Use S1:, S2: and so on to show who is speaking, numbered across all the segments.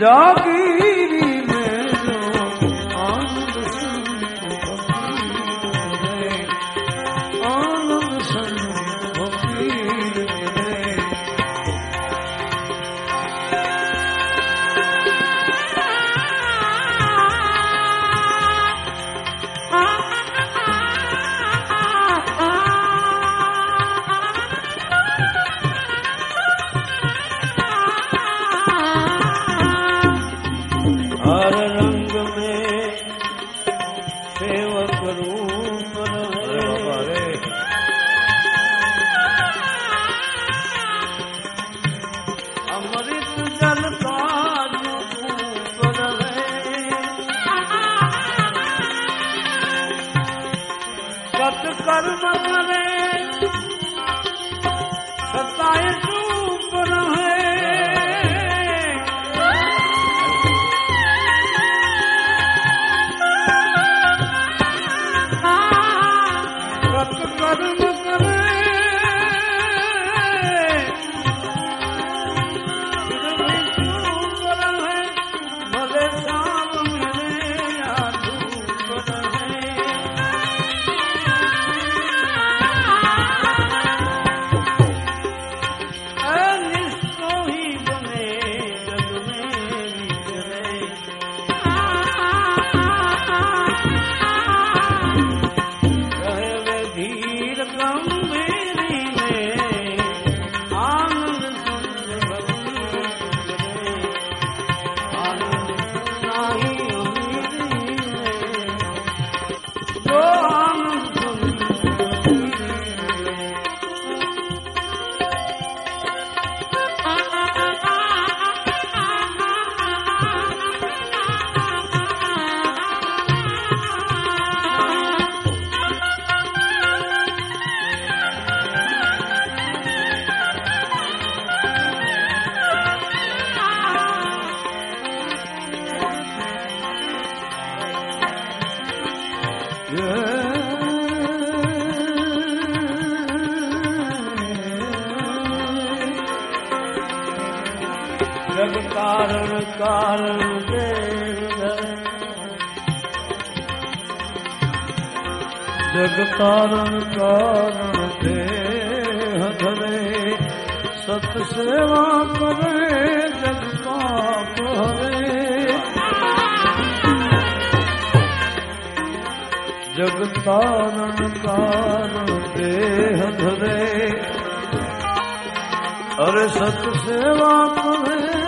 S1: जागे
S2: कर्म करे કારણ કારણ
S1: જગ કારણ કારણ તે હરે સત સેવા કરે જગ પાપ હરે જગ કારણ કારણ તે હરે અરે સત સેવા કરે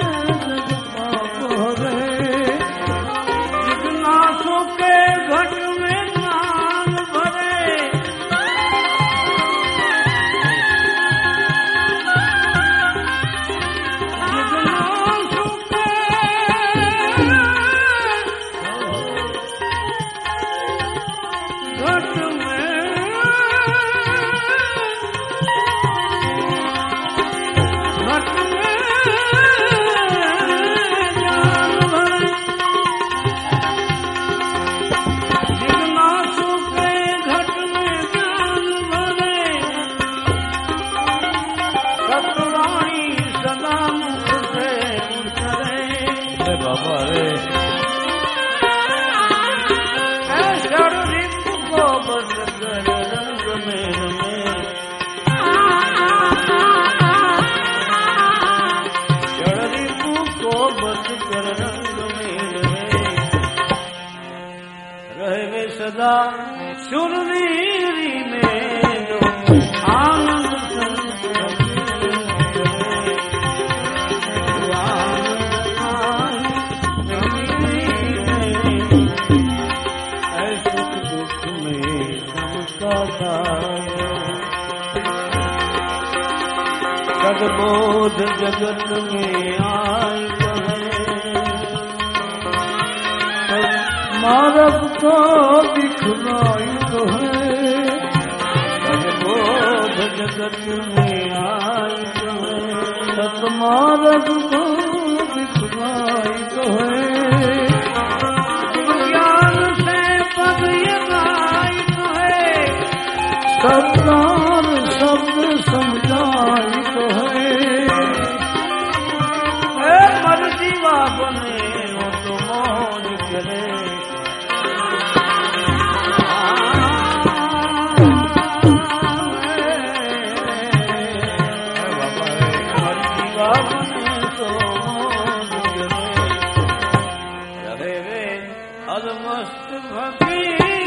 S2: सदबोध जगत में आए
S1: मारब को दिखलाई तो है
S2: सदबोध जगत में आए तो है
S1: सतमारग को
S2: पद्मस्त भक्ति